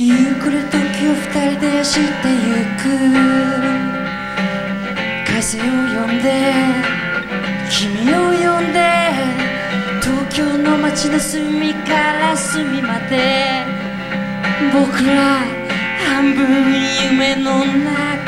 ゆっくり時を二人で走ってゆく。風を呼んで君を呼んで東京の街の隅から隅まで。僕ら半分夢の中。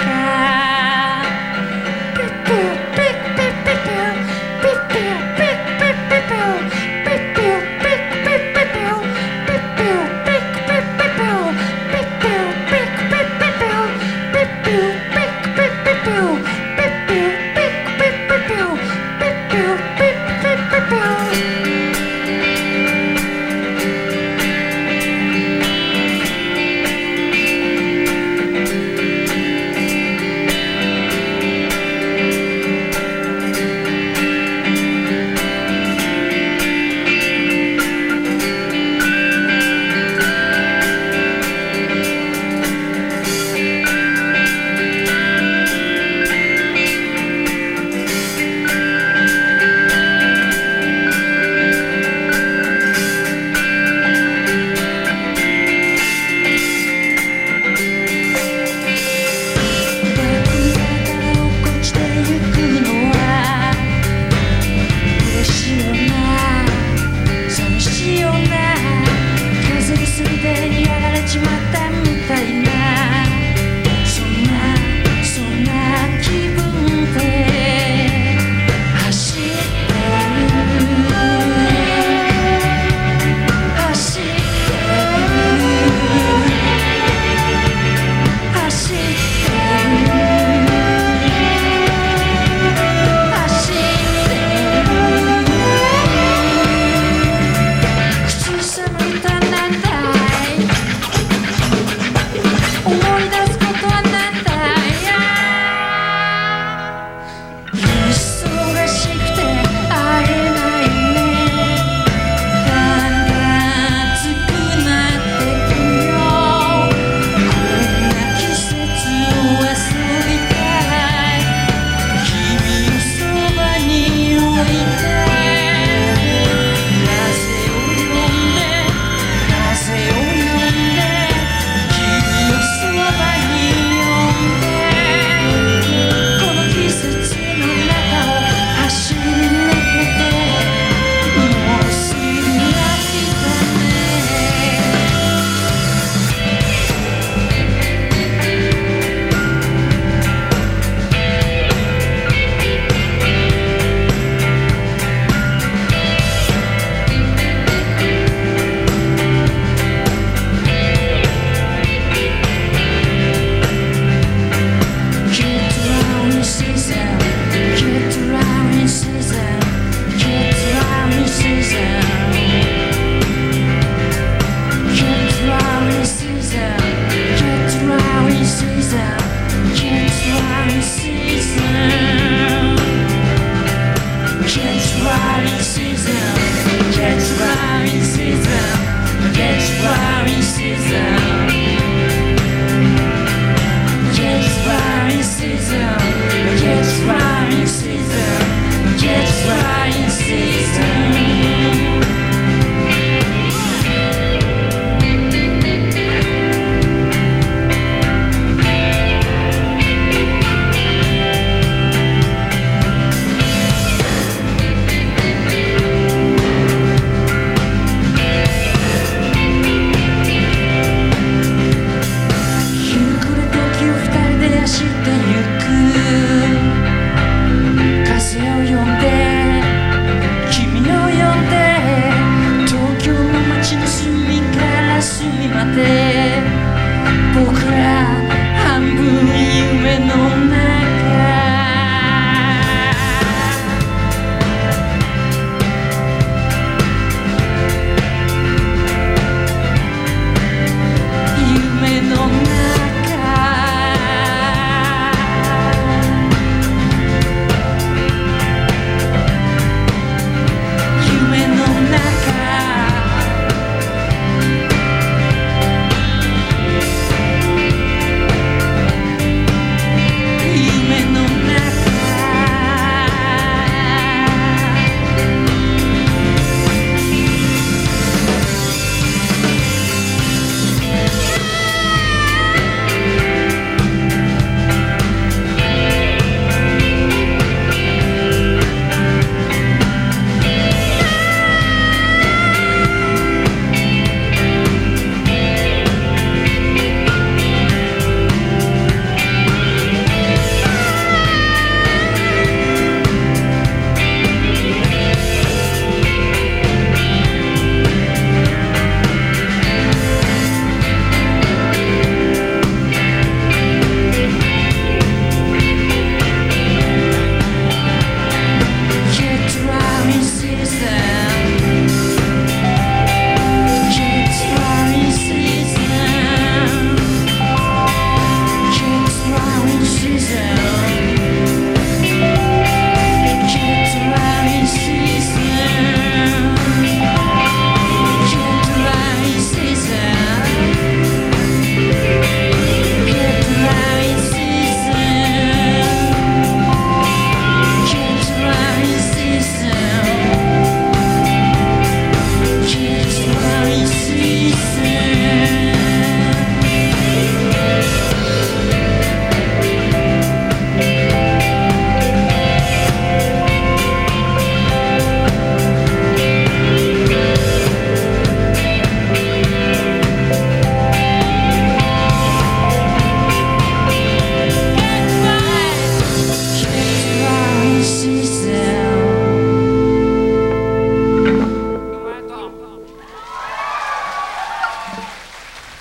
Που